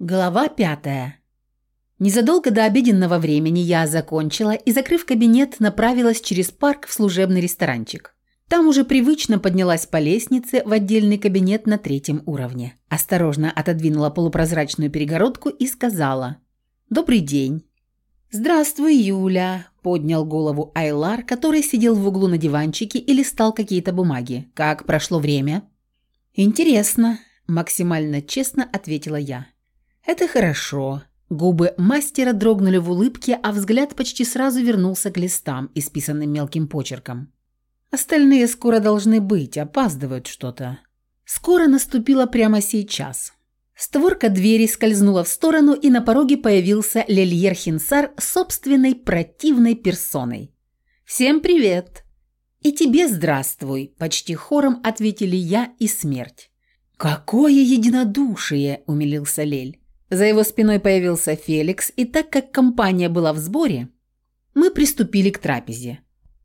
Глава пятая. Незадолго до обеденного времени я закончила и, закрыв кабинет, направилась через парк в служебный ресторанчик. Там уже привычно поднялась по лестнице в отдельный кабинет на третьем уровне. Осторожно отодвинула полупрозрачную перегородку и сказала «Добрый день». «Здравствуй, Юля», – поднял голову Айлар, который сидел в углу на диванчике и листал какие-то бумаги. «Как прошло время?» «Интересно», – максимально честно ответила я. «Это хорошо». Губы мастера дрогнули в улыбке, а взгляд почти сразу вернулся к листам, исписанным мелким почерком. «Остальные скоро должны быть, опаздывают что-то». Скоро наступило прямо сейчас. Створка двери скользнула в сторону, и на пороге появился Лельер Хинсар собственной противной персоной. «Всем привет!» «И тебе здравствуй!» – почти хором ответили я и смерть. «Какое единодушие!» – умилился Лель. За его спиной появился Феликс, и так как компания была в сборе, мы приступили к трапезе.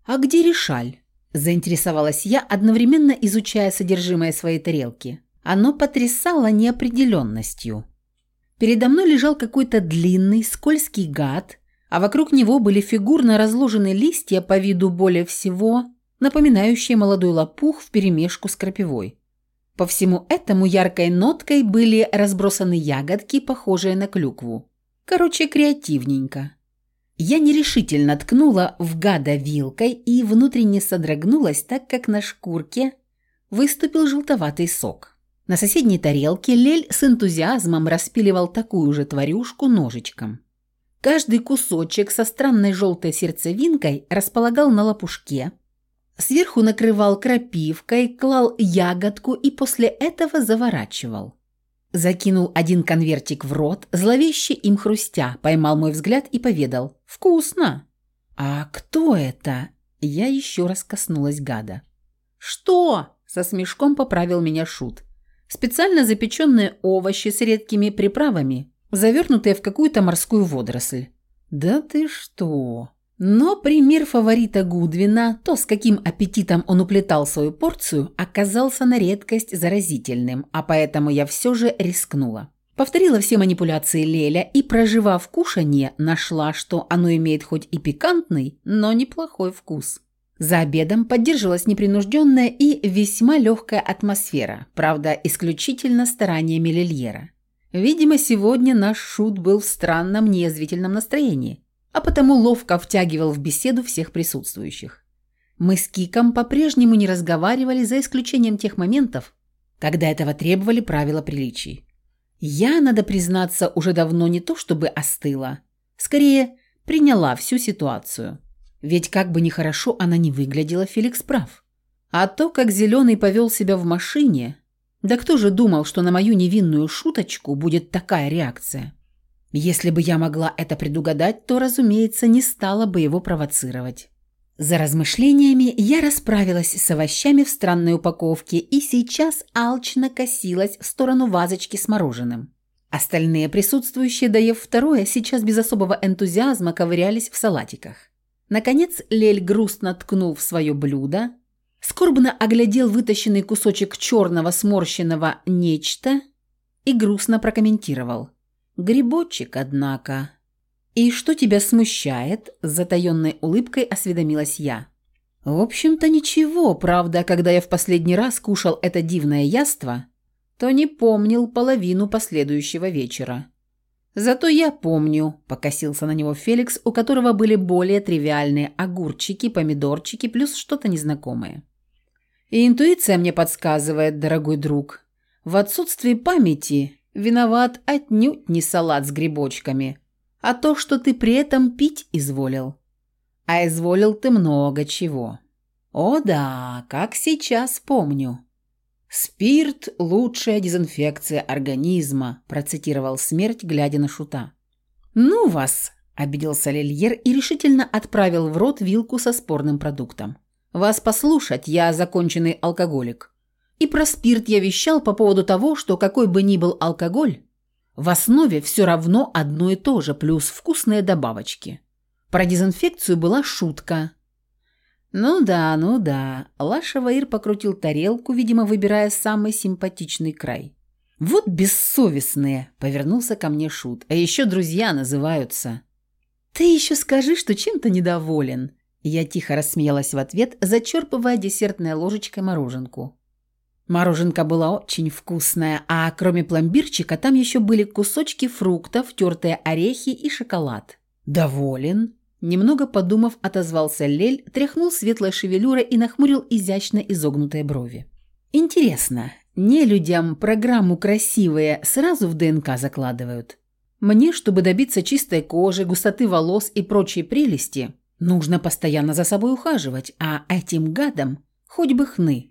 «А где Решаль?» – заинтересовалась я, одновременно изучая содержимое своей тарелки. Оно потрясало неопределенностью. Передо мной лежал какой-то длинный, скользкий гад, а вокруг него были фигурно разложены листья по виду более всего, напоминающие молодой лопух вперемешку с крапивой. По всему этому яркой ноткой были разбросаны ягодки, похожие на клюкву. Короче, креативненько. Я нерешительно ткнула в гада вилкой и внутренне содрогнулась, так как на шкурке выступил желтоватый сок. На соседней тарелке Лель с энтузиазмом распиливал такую же тварюшку ножичком. Каждый кусочек со странной желтой сердцевинкой располагал на лопушке, Сверху накрывал крапивкой, клал ягодку и после этого заворачивал. Закинул один конвертик в рот, зловеще им хрустя, поймал мой взгляд и поведал «Вкусно!» «А кто это?» Я еще раз коснулась гада. «Что?» – со смешком поправил меня Шут. «Специально запеченные овощи с редкими приправами, завернутые в какую-то морскую водоросль». «Да ты что?» Но пример фаворита Гудвина, то, с каким аппетитом он уплетал свою порцию, оказался на редкость заразительным, а поэтому я все же рискнула. Повторила все манипуляции Леля и, проживав кушанье, нашла, что оно имеет хоть и пикантный, но неплохой вкус. За обедом поддерживалась непринужденная и весьма легкая атмосфера, правда, исключительно стараниями Лильера. Видимо, сегодня наш шут был в странном неязвительном настроении – а потому ловко втягивал в беседу всех присутствующих. Мы с Киком по-прежнему не разговаривали, за исключением тех моментов, когда этого требовали правила приличий. Я, надо признаться, уже давно не то чтобы остыла, скорее приняла всю ситуацию. Ведь как бы ни хорошо она не выглядела, Феликс прав. А то, как Зеленый повел себя в машине, да кто же думал, что на мою невинную шуточку будет такая реакция? Если бы я могла это предугадать, то, разумеется, не стала бы его провоцировать. За размышлениями я расправилась с овощами в странной упаковке и сейчас алчно косилась в сторону вазочки с мороженым. Остальные присутствующие, доев второе, сейчас без особого энтузиазма ковырялись в салатиках. Наконец Лель грустно ткнул в свое блюдо, скорбно оглядел вытащенный кусочек черного сморщенного нечто и грустно прокомментировал – Грибочек, однако. «И что тебя смущает?» – с затаенной улыбкой осведомилась я. «В общем-то ничего, правда, когда я в последний раз кушал это дивное яство, то не помнил половину последующего вечера. Зато я помню», – покосился на него Феликс, у которого были более тривиальные огурчики, помидорчики плюс что-то незнакомое. «И интуиция мне подсказывает, дорогой друг, в отсутствии памяти Виноват отнюдь не салат с грибочками, а то, что ты при этом пить изволил. А изволил ты много чего. О да, как сейчас помню. «Спирт – лучшая дезинфекция организма», – процитировал смерть, глядя на шута. «Ну вас!» – обиделся Лильер и решительно отправил в рот вилку со спорным продуктом. «Вас послушать, я законченный алкоголик. И про спирт я вещал по поводу того, что какой бы ни был алкоголь, в основе все равно одно и то же, плюс вкусные добавочки. Про дезинфекцию была шутка. Ну да, ну да. Лаша Ваир покрутил тарелку, видимо, выбирая самый симпатичный край. «Вот бессовестные!» – повернулся ко мне Шут. «А еще друзья называются». «Ты еще скажи, что чем-то недоволен!» Я тихо рассмеялась в ответ, зачерпывая десертной ложечкой мороженку. Мороженка была очень вкусная, а кроме пломбирчика там еще были кусочки фруктов, тертые орехи и шоколад. «Доволен?» Немного подумав, отозвался Лель, тряхнул светлой шевелюрой и нахмурил изящно изогнутые брови. «Интересно, не людям программу «красивые» сразу в ДНК закладывают? Мне, чтобы добиться чистой кожи, густоты волос и прочей прелести, нужно постоянно за собой ухаживать, а этим гадам хоть бы хны.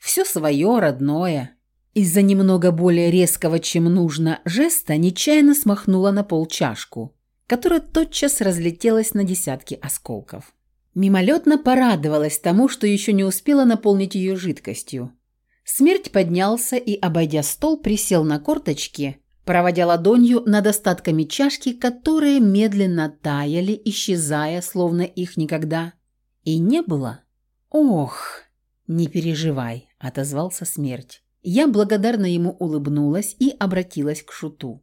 Все свое, родное». Из-за немного более резкого, чем нужно, жеста нечаянно смахнула на пол чашку – которая тотчас разлетелась на десятки осколков. Мимолетно порадовалась тому, что еще не успела наполнить ее жидкостью. Смерть поднялся и, обойдя стол, присел на корточки, проводя ладонью над остатками чашки, которые медленно таяли, исчезая, словно их никогда и не было. «Ох, не переживай», — отозвался смерть. Я благодарно ему улыбнулась и обратилась к шуту.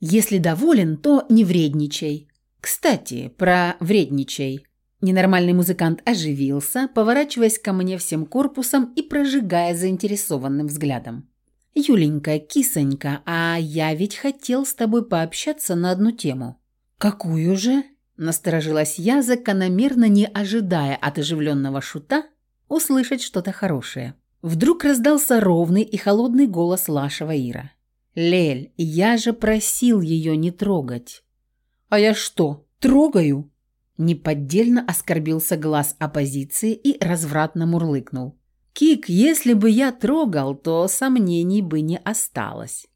Если доволен, то не вредничай. Кстати, про вредничай. Ненормальный музыкант оживился, поворачиваясь ко мне всем корпусом и прожигая заинтересованным взглядом. «Юленька, кисонька, а я ведь хотел с тобой пообщаться на одну тему». «Какую же?» – насторожилась я, закономерно не ожидая от оживленного шута услышать что-то хорошее. Вдруг раздался ровный и холодный голос Лашева Ира. «Лель, я же просил ее не трогать». «А я что, трогаю?» Неподдельно оскорбился глаз оппозиции и развратно мурлыкнул. «Кик, если бы я трогал, то сомнений бы не осталось».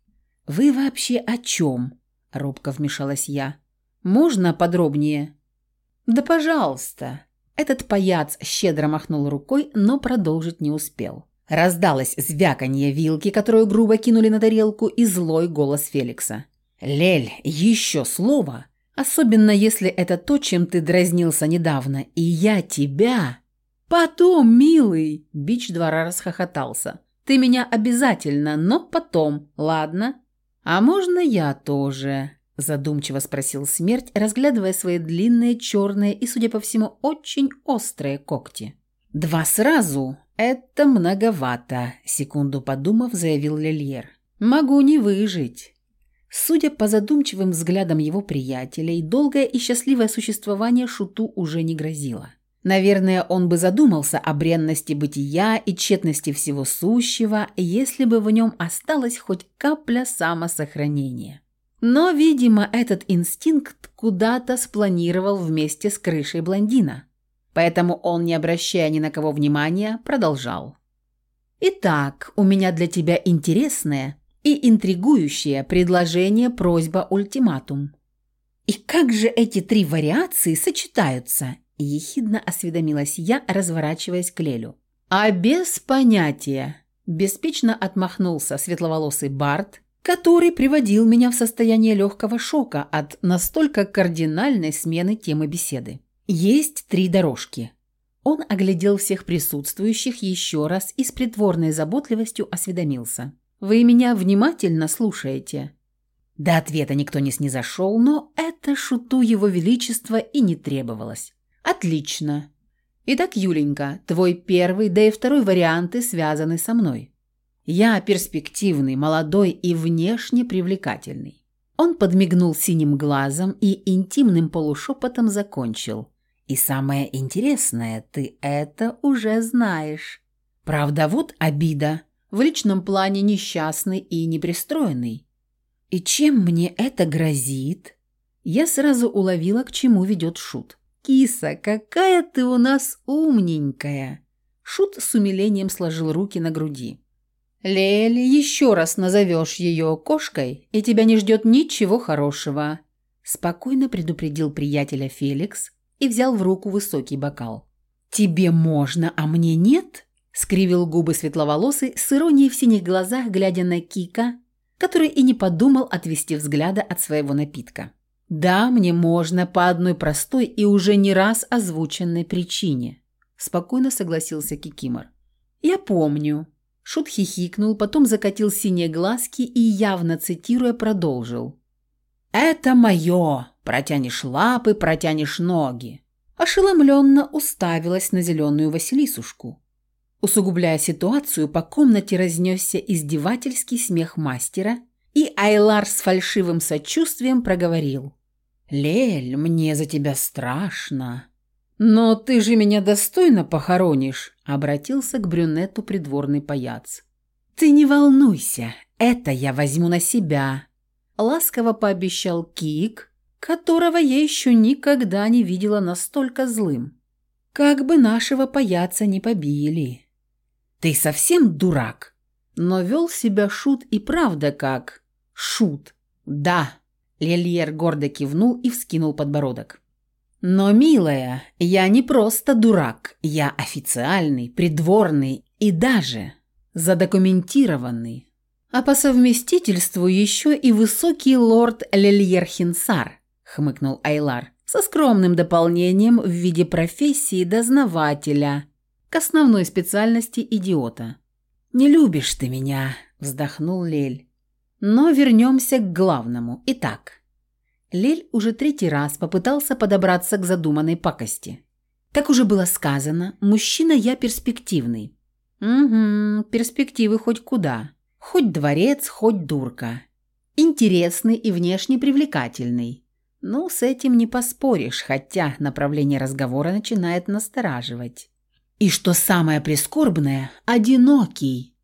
«Вы вообще о чем?» – робко вмешалась я. «Можно подробнее?» «Да пожалуйста». Этот паяц щедро махнул рукой, но продолжить не успел. Раздалось звяканье вилки, которую грубо кинули на тарелку, и злой голос Феликса. «Лель, еще слово! Особенно если это то, чем ты дразнился недавно, и я тебя...» «Потом, милый!» – бич двора расхохотался. «Ты меня обязательно, но потом, ладно?» «А можно я тоже?» – задумчиво спросил смерть, разглядывая свои длинные, черные и, судя по всему, очень острые когти. «Два сразу? «Это многовато», – секунду подумав, заявил Лельер. «Могу не выжить». Судя по задумчивым взглядам его приятелей, долгое и счастливое существование Шуту уже не грозило. Наверное, он бы задумался о бренности бытия и тщетности всего сущего, если бы в нем осталась хоть капля самосохранения. Но, видимо, этот инстинкт куда-то спланировал вместе с крышей блондина – Поэтому он, не обращая ни на кого внимания, продолжал. «Итак, у меня для тебя интересное и интригующее предложение, просьба, ультиматум. И как же эти три вариации сочетаются?» – ехидно осведомилась я, разворачиваясь к Лелю. «А без понятия!» – беспечно отмахнулся светловолосый Барт, который приводил меня в состояние легкого шока от настолько кардинальной смены темы беседы. Есть три дорожки. Он оглядел всех присутствующих еще раз и с притворной заботливостью осведомился. «Вы меня внимательно слушаете?» До ответа никто не снизошел, но это шуту его величества и не требовалось. «Отлично. Итак, Юленька, твой первый, да и второй варианты связаны со мной. Я перспективный, молодой и внешне привлекательный». Он подмигнул синим глазом и интимным полушепотом закончил. И самое интересное, ты это уже знаешь. Правда, вот обида. В личном плане несчастный и непристроенный. И чем мне это грозит? Я сразу уловила, к чему ведет Шут. «Киса, какая ты у нас умненькая!» Шут с умилением сложил руки на груди. «Лели, еще раз назовешь ее кошкой, и тебя не ждет ничего хорошего», спокойно предупредил приятеля Феликс, и взял в руку высокий бокал. «Тебе можно, а мне нет?» – скривил губы светловолосый с иронией в синих глазах, глядя на Кика, который и не подумал отвести взгляда от своего напитка. «Да, мне можно по одной простой и уже не раз озвученной причине», – спокойно согласился Кикимор. «Я помню». Шут хихикнул, потом закатил синие глазки и, явно цитируя, продолжил. «Это мое! Протянешь лапы, протянешь ноги!» Ошеломленно уставилась на зеленую Василисушку. Усугубляя ситуацию, по комнате разнесся издевательский смех мастера, и Айлар с фальшивым сочувствием проговорил. «Лель, мне за тебя страшно». «Но ты же меня достойно похоронишь», — обратился к брюнету придворный паяц. «Ты не волнуйся, это я возьму на себя», — ласково пообещал Кик, которого я еще никогда не видела настолько злым. «Как бы нашего паяца не побили». «Ты совсем дурак?» Но вел себя Шут и правда как... Шут. «Да», — Лельер гордо кивнул и вскинул подбородок. Но, милая, я не просто дурак, я официальный, придворный и даже задокументированный. А по совместительству еще и высокий лорд Лельер Хинсар, хмыкнул Айлар, со скромным дополнением в виде профессии дознавателя к основной специальности идиота. «Не любишь ты меня», – вздохнул Лель. «Но вернемся к главному. Итак, Лель уже третий раз попытался подобраться к задуманной пакости. Как уже было сказано, мужчина я перспективный. Угу, перспективы хоть куда. Хоть дворец, хоть дурка. Интересный и внешне привлекательный. Ну, с этим не поспоришь, хотя направление разговора начинает настораживать. И что самое прискорбное, одинокий.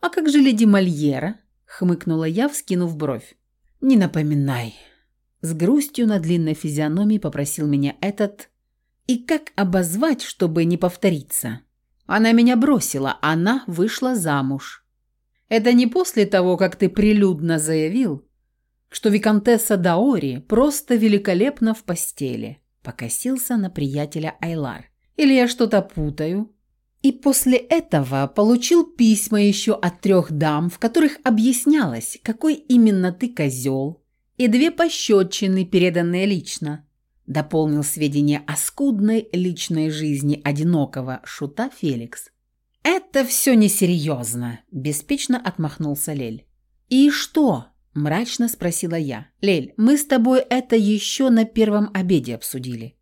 А как же леди Мольера? хмыкнула я, вскинув бровь. Не напоминай. С грустью на длинной физиономии попросил меня этот... И как обозвать, чтобы не повториться? Она меня бросила, она вышла замуж. Это не после того, как ты прилюдно заявил, что виконтесса Даори просто великолепна в постели. Покосился на приятеля Айлар. Или я что-то путаю? И после этого получил письма еще от трех дам, в которых объяснялось, какой именно ты козел, и две пощечины, переданные лично. Дополнил сведения о скудной личной жизни одинокого шута Феликс. «Это все несерьезно», – беспечно отмахнулся Лель. «И что?» – мрачно спросила я. «Лель, мы с тобой это еще на первом обеде обсудили.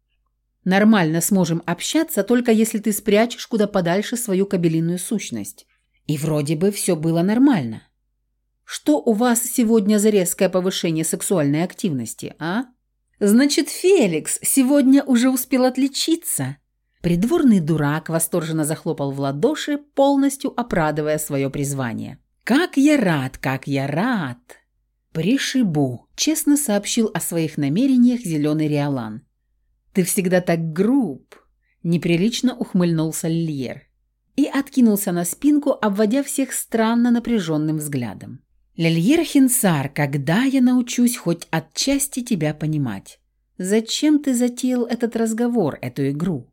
Нормально сможем общаться, только если ты спрячешь куда подальше свою кабелиную сущность. И вроде бы все было нормально. Что у вас сегодня за резкое повышение сексуальной активности, а? Значит, Феликс сегодня уже успел отличиться. Придворный дурак восторженно захлопал в ладоши, полностью оправдывая свое призвание. «Как я рад, как я рад!» «Пришибу», – честно сообщил о своих намерениях зеленый Риолан. «Ты всегда так груб», – неприлично ухмыльнулся Льер и откинулся на спинку, обводя всех странно напряженным взглядом. Лильер Хинсар, когда я научусь хоть отчасти тебя понимать? Зачем ты затеял этот разговор, эту игру?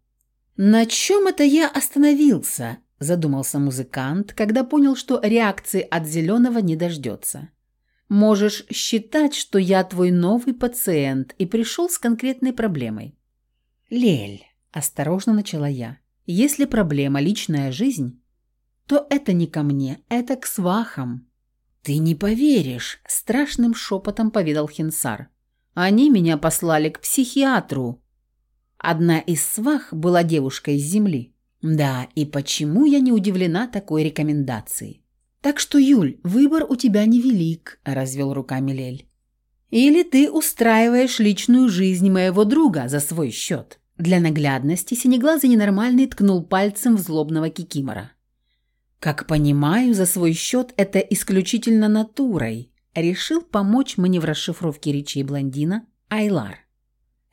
На чем это я остановился? Задумался музыкант, когда понял, что реакции от зеленого не дождется. Можешь считать, что я твой новый пациент и пришел с конкретной проблемой. Лель, осторожно начала я, если проблема личная жизнь, то это не ко мне, это к свахам. «Ты не поверишь!» – страшным шепотом поведал Хинсар. «Они меня послали к психиатру. Одна из свах была девушкой из земли. Да, и почему я не удивлена такой рекомендацией? Так что, Юль, выбор у тебя невелик», – развел руками Лель. «Или ты устраиваешь личную жизнь моего друга за свой счет». Для наглядности синеглазый ненормальный ткнул пальцем в злобного кикимора. Как понимаю, за свой счет это исключительно натурой. Решил помочь мне в расшифровке речей блондина Айлар.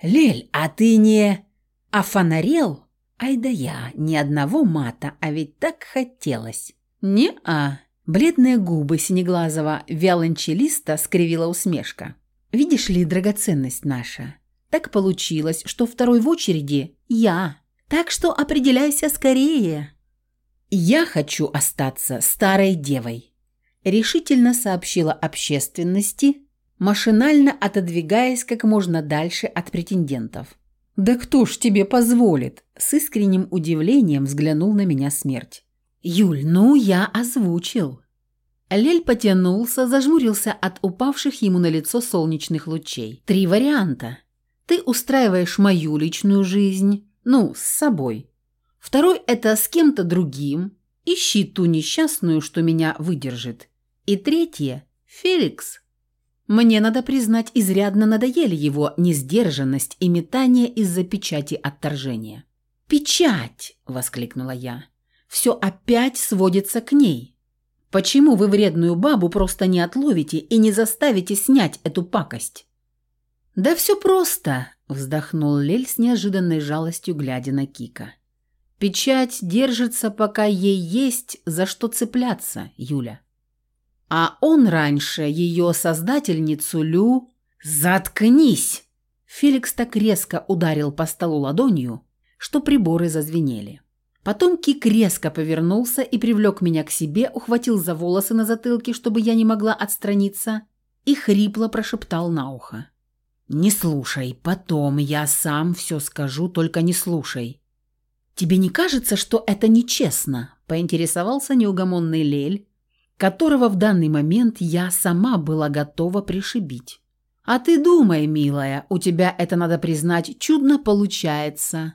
«Лель, а ты не... офонарел?» «Ай да я, ни одного мата, а ведь так хотелось». «Не-а». Бледные губы синеглазого виолончелиста скривила усмешка. «Видишь ли, драгоценность наша, так получилось, что второй в очереди я. Так что определяйся скорее». «Я хочу остаться старой девой», – решительно сообщила общественности, машинально отодвигаясь как можно дальше от претендентов. «Да кто ж тебе позволит?» – с искренним удивлением взглянул на меня смерть. «Юль, ну я озвучил». Лель потянулся, зажмурился от упавших ему на лицо солнечных лучей. «Три варианта. Ты устраиваешь мою личную жизнь, ну, с собой. Второй – это с кем-то другим. Ищи ту несчастную, что меня выдержит. И третье – Феликс. Мне, надо признать, изрядно надоели его несдержанность и метание из-за печати отторжения. «Печать!» – воскликнула я. «Все опять сводится к ней. Почему вы вредную бабу просто не отловите и не заставите снять эту пакость?» «Да все просто», – вздохнул Лель с неожиданной жалостью, глядя на Кика. «Печать держится, пока ей есть за что цепляться, Юля». А он раньше ее создательницу Лю... «Заткнись!» Феликс так резко ударил по столу ладонью, что приборы зазвенели. Потом Кик резко повернулся и привлек меня к себе, ухватил за волосы на затылке, чтобы я не могла отстраниться, и хрипло прошептал на ухо. «Не слушай, потом я сам все скажу, только не слушай». «Тебе не кажется, что это нечестно?» – поинтересовался неугомонный Лель, которого в данный момент я сама была готова пришибить. «А ты думай, милая, у тебя это, надо признать, чудно получается».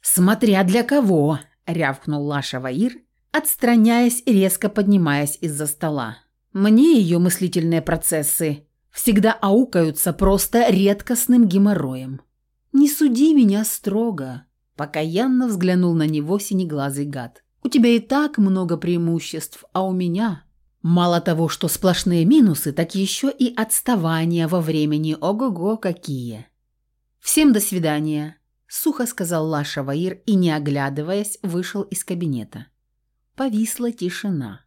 «Смотря для кого!» – рявкнул Лаша Ваир, отстраняясь и резко поднимаясь из-за стола. «Мне ее мыслительные процессы всегда аукаются просто редкостным геморроем. Не суди меня строго», – покаянно взглянул на него синеглазый гад. У тебя и так много преимуществ, а у меня мало того, что сплошные минусы, так еще и отставания во времени. Ого-го, какие!» «Всем до свидания», – сухо сказал Лаша Ваир и, не оглядываясь, вышел из кабинета. Повисла тишина.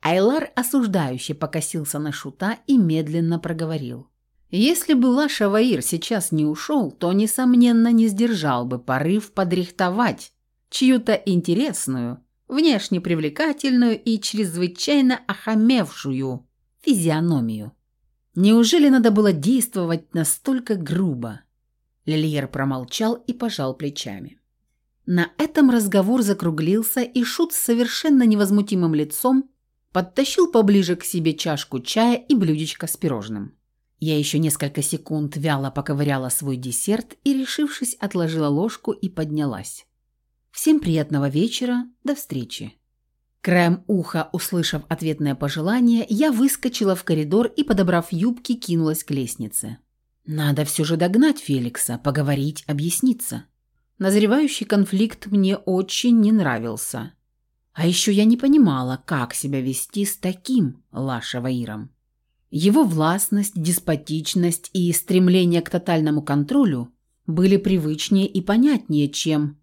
Айлар осуждающе покосился на шута и медленно проговорил. Если бы Лаша Ваир сейчас не ушел, то, несомненно, не сдержал бы порыв подрихтовать чью-то интересную, внешне привлекательную и чрезвычайно охамевшую физиономию. Неужели надо было действовать настолько грубо? Лильер промолчал и пожал плечами. На этом разговор закруглился, и Шут с совершенно невозмутимым лицом подтащил поближе к себе чашку чая и блюдечко с пирожным. Я еще несколько секунд вяло поковыряла свой десерт и, решившись, отложила ложку и поднялась. Всем приятного вечера, до встречи. Краем уха, услышав ответное пожелание, я выскочила в коридор и, подобрав юбки, кинулась к лестнице. Надо все же догнать Феликса, поговорить, объясниться. Назревающий конфликт мне очень не нравился. А еще я не понимала, как себя вести с таким Лашаваиром. Его властность, деспотичность и стремление к тотальному контролю были привычнее и понятнее, чем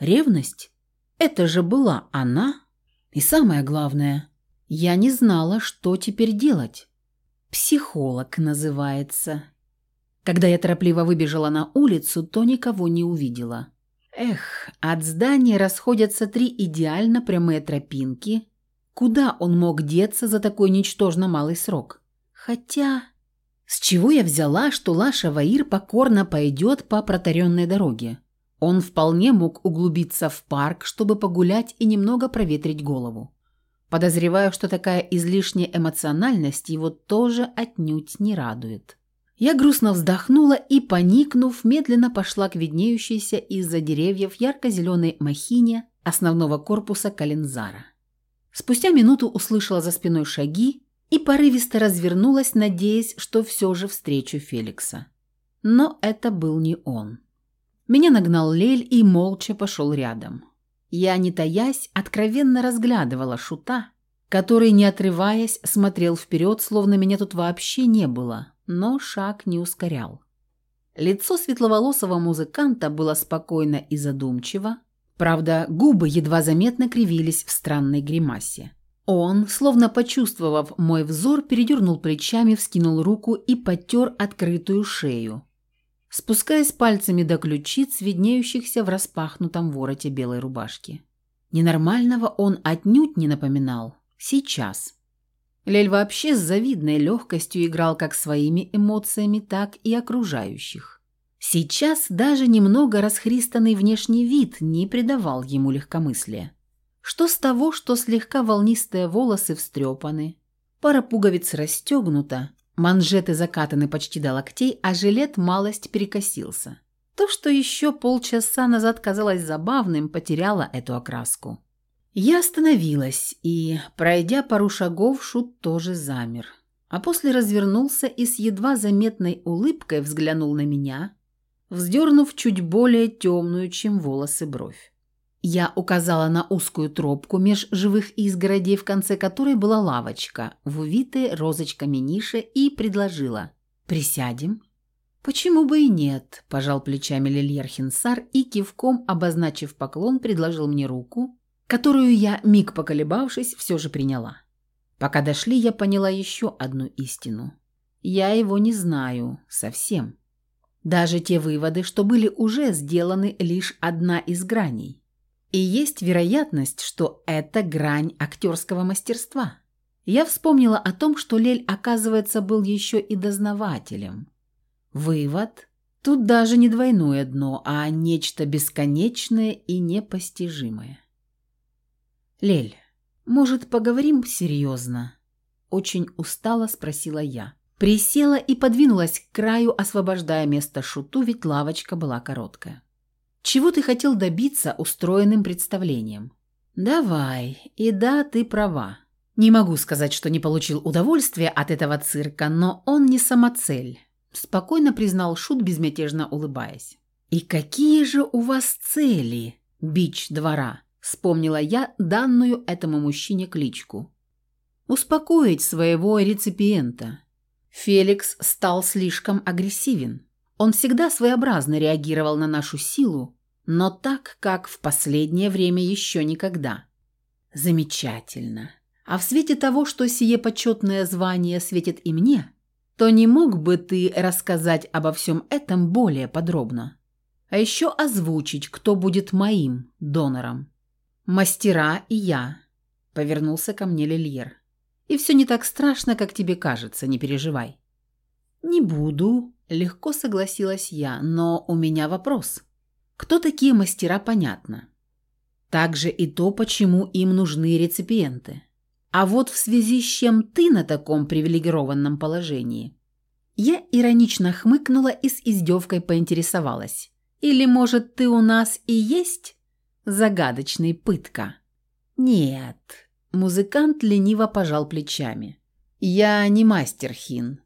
Ревность? Это же была она. И самое главное, я не знала, что теперь делать. Психолог называется. Когда я торопливо выбежала на улицу, то никого не увидела. Эх, от здания расходятся три идеально прямые тропинки. Куда он мог деться за такой ничтожно малый срок? Хотя... С чего я взяла, что Лаша Ваир покорно пойдет по протаренной дороге? Он вполне мог углубиться в парк, чтобы погулять и немного проветрить голову. Подозреваю, что такая излишняя эмоциональность его тоже отнюдь не радует. Я грустно вздохнула и, поникнув, медленно пошла к виднеющейся из-за деревьев ярко-зеленой махине основного корпуса Калинзара. Спустя минуту услышала за спиной шаги и порывисто развернулась, надеясь, что все же встречу Феликса. Но это был не он. Меня нагнал Лель и молча пошел рядом. Я, не таясь, откровенно разглядывала шута, который, не отрываясь, смотрел вперед, словно меня тут вообще не было, но шаг не ускорял. Лицо светловолосого музыканта было спокойно и задумчиво, правда, губы едва заметно кривились в странной гримасе. Он, словно почувствовав мой взор, передернул плечами, вскинул руку и потер открытую шею, спускаясь пальцами до ключиц, виднеющихся в распахнутом вороте белой рубашки. Ненормального он отнюдь не напоминал. Сейчас. Лель вообще с завидной легкостью играл как своими эмоциями, так и окружающих. Сейчас даже немного расхристанный внешний вид не придавал ему легкомыслия. Что с того, что слегка волнистые волосы встрепаны, пара пуговиц расстегнута, манжеты закатаны почти до локтей, а жилет малость перекосился. То, что еще полчаса назад казалось забавным, потеряло эту окраску. Я остановилась, и, пройдя пару шагов, Шут тоже замер. А после развернулся и с едва заметной улыбкой взглянул на меня, вздернув чуть более темную, чем волосы, бровь. Я указала на узкую тропку меж живых изгородей, в конце которой была лавочка, в увитой розочками нише, и предложила «Присядем». «Почему бы и нет?» – пожал плечами Лильер Хинсар и, кивком обозначив поклон, предложил мне руку, которую я, миг поколебавшись, все же приняла. Пока дошли, я поняла еще одну истину. Я его не знаю совсем. Даже те выводы, что были уже сделаны, лишь одна из граней. И есть вероятность, что это грань актерского мастерства. Я вспомнила о том, что Лель, оказывается, был еще и дознавателем – Вывод. Тут даже не двойное дно, а нечто бесконечное и непостижимое. «Лель, может, поговорим серьезно?» Очень устало спросила я. Присела и подвинулась к краю, освобождая место шуту, ведь лавочка была короткая. «Чего ты хотел добиться устроенным представлением?» «Давай. И да, ты права. Не могу сказать, что не получил удовольствия от этого цирка, но он не самоцель спокойно признал Шут, безмятежно улыбаясь. «И какие же у вас цели, бич двора?» – вспомнила я данную этому мужчине кличку. «Успокоить своего реципиента». Феликс стал слишком агрессивен. Он всегда своеобразно реагировал на нашу силу, но так, как в последнее время еще никогда. Замечательно. А в свете того, что сие почетное звание светит и мне – то не мог бы ты рассказать обо всем этом более подробно? А еще озвучить, кто будет моим донором. Мастера и я, повернулся ко мне Лильер. И все не так страшно, как тебе кажется, не переживай. Не буду, легко согласилась я, но у меня вопрос. Кто такие мастера, понятно. Также и то, почему им нужны реципиенты. А вот в связи с чем ты на таком привилегированном положении? Я иронично хмыкнула и с издевкой поинтересовалась. Или, может, ты у нас и есть загадочный пытка? Нет. Музыкант лениво пожал плечами. Я не мастер хин.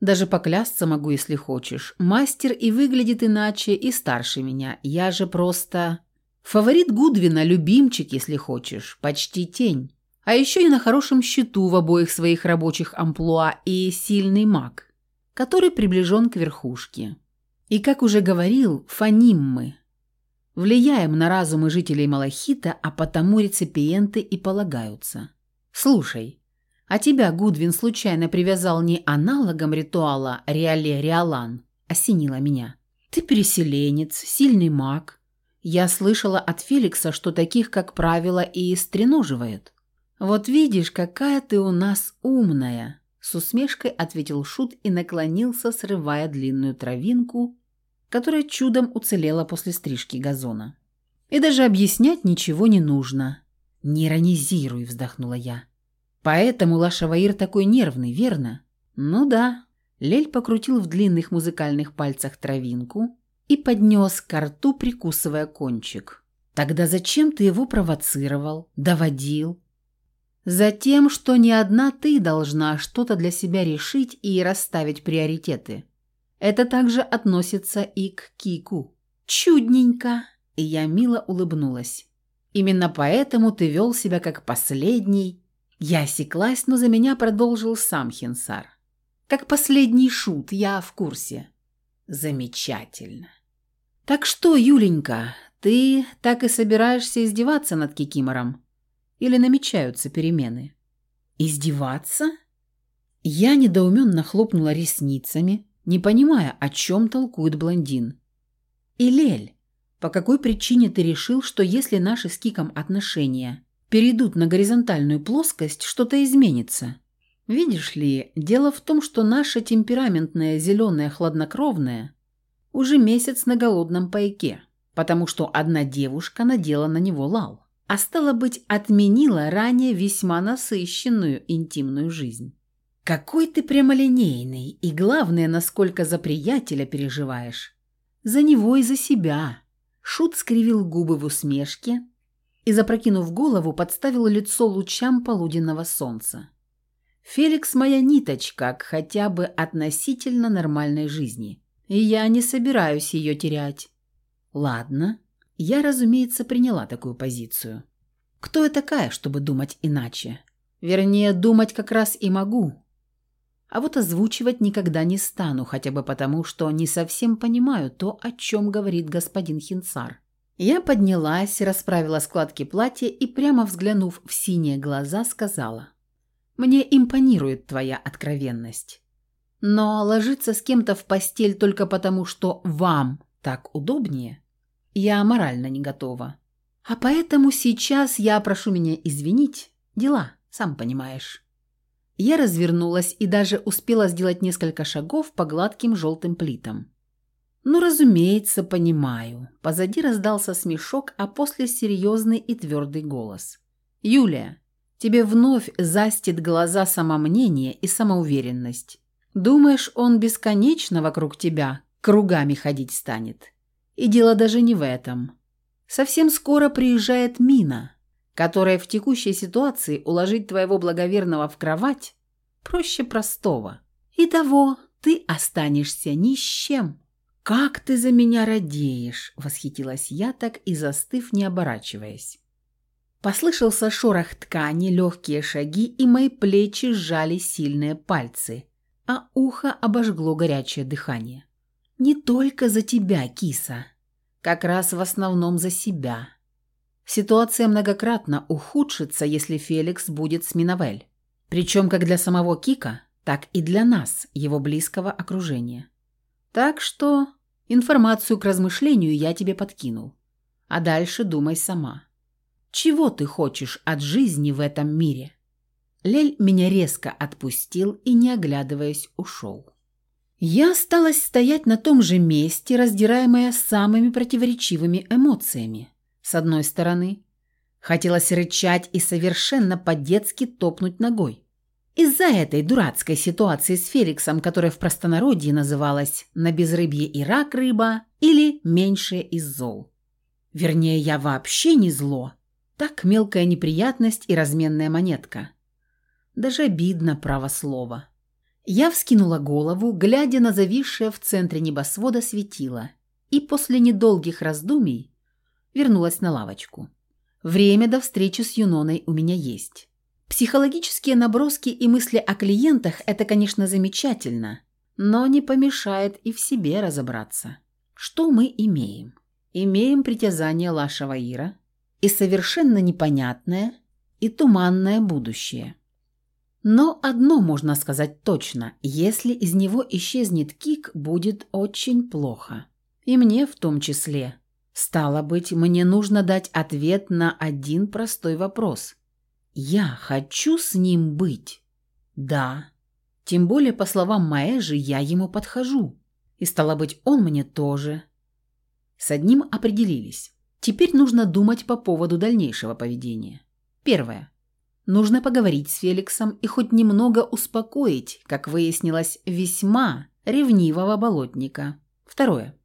Даже поклясться могу, если хочешь. Мастер и выглядит иначе, и старше меня. Я же просто... Фаворит Гудвина, любимчик, если хочешь. Почти тень. А еще и на хорошем счету в обоих своих рабочих амплуа и сильный маг, который приближен к верхушке. И, как уже говорил, фоним мы. Влияем на разумы жителей Малахита, а потому реципиенты и полагаются. Слушай, а тебя Гудвин случайно привязал не аналогом ритуала Реале-Реалан, осенила меня. Ты переселенец, сильный маг. Я слышала от Феликса, что таких, как правило, и стреноживают. «Вот видишь, какая ты у нас умная!» С усмешкой ответил Шут и наклонился, срывая длинную травинку, которая чудом уцелела после стрижки газона. «И даже объяснять ничего не нужно». «Не иронизируй», — вздохнула я. «Поэтому Лашаваир такой нервный, верно?» «Ну да». Лель покрутил в длинных музыкальных пальцах травинку и поднес к рту, прикусывая кончик. «Тогда зачем ты его провоцировал, доводил, Затем, что не одна ты должна что-то для себя решить и расставить приоритеты. Это также относится и к Кику. Чудненько. И я мило улыбнулась. Именно поэтому ты вел себя как последний. Я осеклась, но за меня продолжил сам Хинсар. Как последний шут, я в курсе. Замечательно. Так что, Юленька, ты так и собираешься издеваться над Кикимором? Или намечаются перемены? Издеваться? Я недоуменно хлопнула ресницами, не понимая, о чем толкует блондин. «Илель, по какой причине ты решил, что если наши с Киком отношения перейдут на горизонтальную плоскость, что-то изменится?» Видишь ли, дело в том, что наша темпераментная зеленая хладнокровная уже месяц на голодном пайке, потому что одна девушка надела на него лал. а стало быть, отменила ранее весьма насыщенную интимную жизнь. Какой ты прямолинейный, и главное, насколько за приятеля переживаешь. За него и за себя. Шут скривил губы в усмешке и, запрокинув голову, подставил лицо лучам полуденного солнца. Феликс моя ниточка к хотя бы относительно нормальной жизни, и я не собираюсь ее терять. Ладно, я, разумеется, приняла такую позицию. Кто я такая, чтобы думать иначе? Вернее, думать как раз и могу. А вот озвучивать никогда не стану, хотя бы потому, что не совсем понимаю то, о чем говорит господин Хинцар. Я поднялась, расправила складки платья и, прямо взглянув в синие глаза, сказала. «Мне импонирует твоя откровенность. Но ложиться с кем-то в постель только потому, что вам так удобнее, я морально не готова. А поэтому сейчас я прошу меня извинить. Дела, сам понимаешь». Я развернулась и даже успела сделать несколько шагов по гладким желтым плитам. «Ну, разумеется, понимаю». Позади раздался смешок, а после серьезный и твердый голос. «Юлия, тебе вновь застит глаза самомнение и самоуверенность. Думаешь, он бесконечно вокруг тебя кругами ходить станет? И дело даже не в этом. Совсем скоро приезжает Мина» которая в текущей ситуации уложить твоего благоверного в кровать проще простого. И того ты останешься ни с чем. «Как ты за меня радеешь!» – восхитилась я так и застыв, не оборачиваясь. Послышался шорох ткани, легкие шаги, и мои плечи сжали сильные пальцы, а ухо обожгло горячее дыхание. «Не только за тебя, киса. Как раз в основном за себя. Ситуация многократно ухудшится, если Феликс будет с Миновель. Причем как для самого Кика, так и для нас, его близкого окружения. Так что информацию к размышлению я тебе подкинул. А дальше думай сама. Чего ты хочешь от жизни в этом мире? Лель меня резко отпустил и, не оглядываясь, ушел. Я осталась стоять на том же месте, раздираемая самыми противоречивыми эмоциями. С одной стороны, хотелось рычать и совершенно по-детски топнуть ногой. Из-за этой дурацкой ситуации с Феликсом, которая в простонародье называлась «на безрыбье и рак рыба» или «меньшее из зол». Вернее, я вообще не зло. Так мелкая неприятность и разменная монетка. Даже обидно право слова. Я вскинула голову, глядя на зависшее в центре небосвода светило, и после недолгих раздумий вернулась на лавочку. Время до встречи с Юноной у меня есть. Психологические наброски и мысли о клиентах – это, конечно, замечательно, но не помешает и в себе разобраться. Что мы имеем? Имеем притязание Лашего Ира и совершенно непонятное и туманное будущее. Но одно можно сказать точно – если из него исчезнет Кик, будет очень плохо. И мне в том числе – Стало быть, мне нужно дать ответ на один простой вопрос. Я хочу с ним быть? Да. Тем более, по словам Маэжи, я ему подхожу. И стало быть, он мне тоже. С одним определились. Теперь нужно думать по поводу дальнейшего поведения. Первое. Нужно поговорить с Феликсом и хоть немного успокоить, как выяснилось, весьма ревнивого болотника. Второе.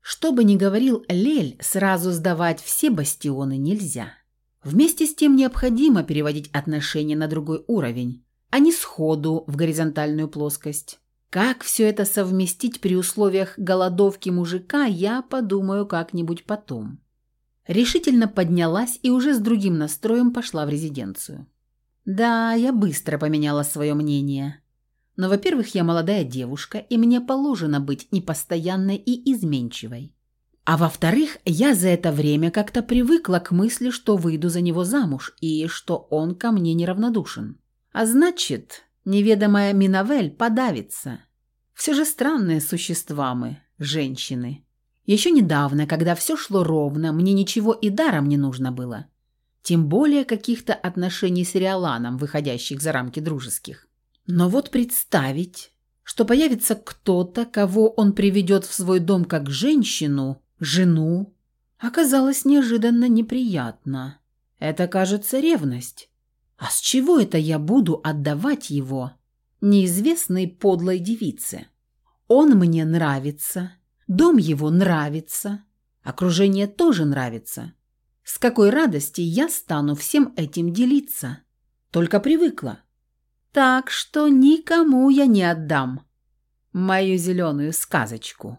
Что бы ни говорил Лель, сразу сдавать все бастионы нельзя. Вместе с тем необходимо переводить отношения на другой уровень, а не сходу в горизонтальную плоскость. Как все это совместить при условиях голодовки мужика, я подумаю как-нибудь потом. Решительно поднялась и уже с другим настроем пошла в резиденцию. Да, я быстро поменяла свое мнение. Но, во-первых, я молодая девушка, и мне положено быть непостоянной и изменчивой. А во-вторых, я за это время как-то привыкла к мысли, что выйду за него замуж и что он ко мне неравнодушен. А значит, неведомая Миновель подавится. Все же странные существа мы, женщины. Еще недавно, когда все шло ровно, мне ничего и даром не нужно было. Тем более каких-то отношений с Риоланом, выходящих за рамки дружеских. Но вот представить, что появится кто-то, кого он приведет в свой дом как женщину, жену, оказалось неожиданно неприятно. Это, кажется, ревность. А с чего это я буду отдавать его неизвестной подлой девице? Он мне нравится, дом его нравится, окружение тоже нравится. С какой радости я стану всем этим делиться? Только привыкла. Так что никому я не отдам мою зеленую сказочку.